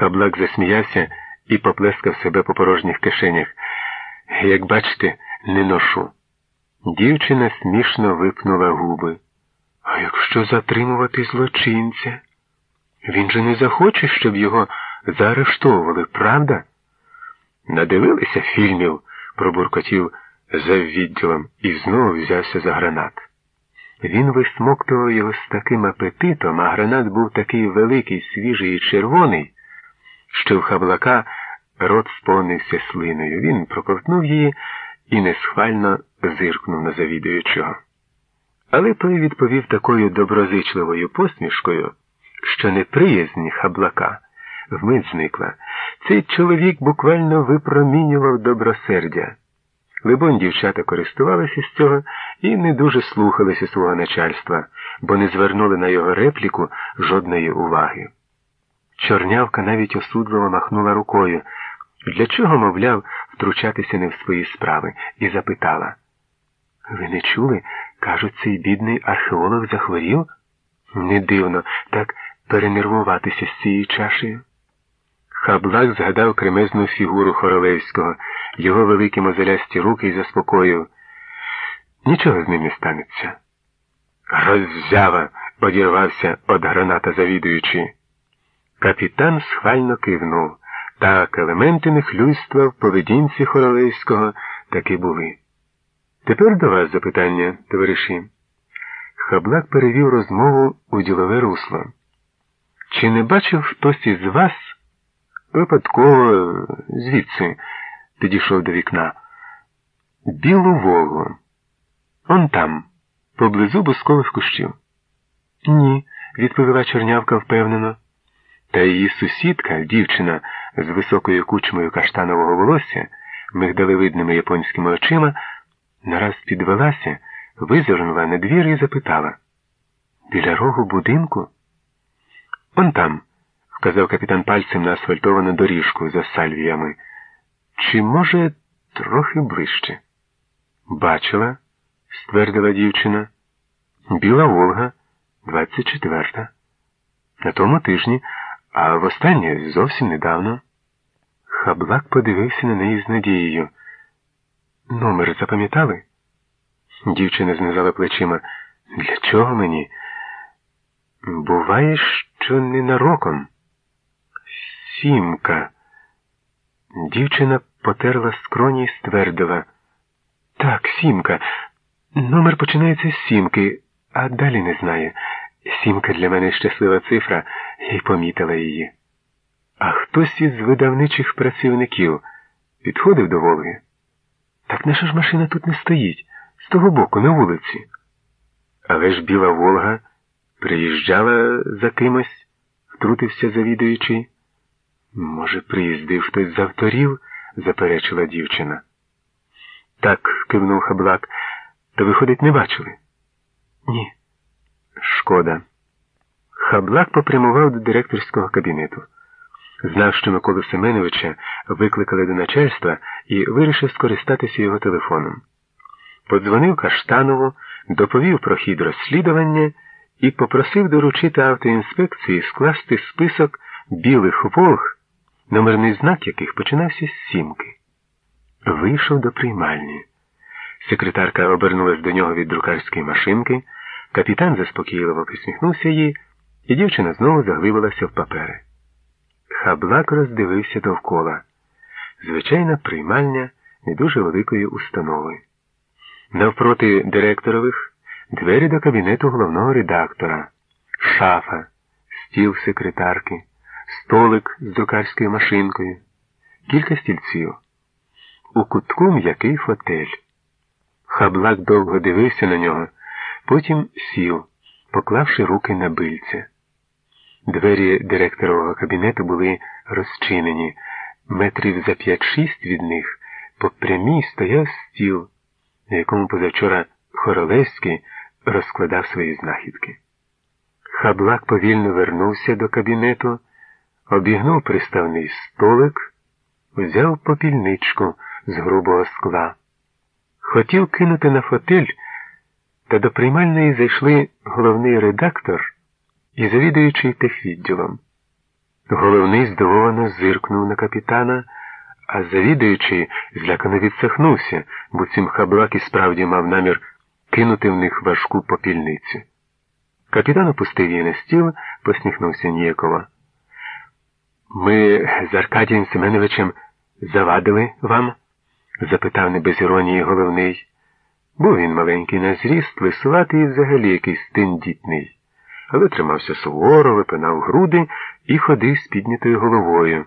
Хаблак засміявся і поплескав себе по порожніх кишенях. Як бачите, не ношу. Дівчина смішно випнула губи. А якщо затримувати злочинця? Він же не захоче, щоб його заарештовували, правда? Надивилися фільмів, пробуркотів за відділом і знову взявся за гранат. Він висмоктував його з таким апетитом, а гранат був такий великий, свіжий і червоний, що в хаблака рот сповнився слиною. Він проковтнув її і несхвально зиркнув на завідуючого. Але той відповів такою доброзичливою посмішкою, що неприязнь хаблака вмить зникла. Цей чоловік буквально випромінював добросердя. Либонь, дівчата користувалися з цього і не дуже слухалися свого начальства, бо не звернули на його репліку жодної уваги. Чорнявка навіть осудливо махнула рукою. Для чого, мовляв, втручатися не в свої справи, і запитала. Ви не чули? Кажуть, цей бідний археолог захворів? Не дивно так перенервуватися з цією чашею. Хаблак згадав кремезну фігуру Хоролевського, його великі мозолясті руки і заспокоїв. Нічого з ним не станеться. Роззява, одірвався від граната завідуючи. Капітан схвально кивнув. Так, елементи нехлюйства в поведінці Хоролевського таки були. Тепер до вас запитання, товариші. Хаблак перевів розмову у ділове русло. Чи не бачив хтось із вас випадково звідси підійшов до вікна? Білу Волгу. Он там, поблизу бускових кущів. Ні, відповіла чорнявка впевнено. Та її сусідка, дівчина з високою кучмою каштанового волосся, мигдалевидними японськими очима, нараз підвелася, визирнула на двір і запитала Біля рогу будинку? Он там, вказав капітан пальцем на асфальтовану доріжку за сальвіями. Чи, може, трохи ближче? Бачила, ствердила дівчина. Біла Волга, 24-та. На тому тижні, а востаннє зовсім недавно. Хаблак подивився на неї з надією. Номер запам'ятали? Дівчина знизала плечима. Для чого мені? Буває, що ненароком. Сімка. Дівчина потерла скроні і ствердила. Так, сімка. Номер починається з сімки, а далі не знає. Сімка для мене щаслива цифра, й помітила її. А хтось із видавничих працівників підходив до Волги. Так наша ж машина тут не стоїть, з того боку, на вулиці. Але ж біла Волга приїжджала за кимось, втрутився завідуючий. Може, приїздив хтось з авторів, заперечила дівчина. Так, кивнув хаблак, то, виходить, не бачили? Ні. Шкода. Хаблак попрямував до директорського кабінету. Знав, що Миколу Семеновича викликали до начальства і вирішив скористатися його телефоном. Подзвонив Каштанову, доповів про хід розслідування і попросив доручити автоінспекції скласти список білих волг, номерний знак яких починався з сімки. Вийшов до приймальні. Секретарка обернулась до нього від друкарської машинки, капітан заспокійливо посміхнувся їй, і дівчина знову заглибилася в папери. Хаблак роздивився довкола. Звичайна приймальня не дуже великої установи. Навпроти директорових двері до кабінету головного редактора, шафа, стіл секретарки, столик з друкарською машинкою, кілька стільців. У кутку м'який фотель. Хаблак довго дивився на нього, потім сів, поклавши руки на бильця. Двері директорового кабінету були розчинені. Метрів за п'ять-шість від них по прямій стояв стіл, на якому позавчора Хоролевський розкладав свої знахідки. Хаблак повільно вернувся до кабінету, обігнув приставний столик, взяв попільничку з грубого скла. Хотів кинути на фотель, та до приймальної зайшли головний редактор і завідуючий техвідділом. Головний здивовано зиркнув на капітана, а завідуючий злякано відсахнувся, бо цим хаблак і справді мав намір кинути в них важку попільницю. Капітан опустив її на стіл, посміхнувся ніяково. Ми з Аркадієм Семеновичем завадили вам? запитав не без іронії головний. Був він маленький на зріст, висуватий і взагалі якийсь тендітний, але тримався суворо, випинав груди і ходив з піднятою головою.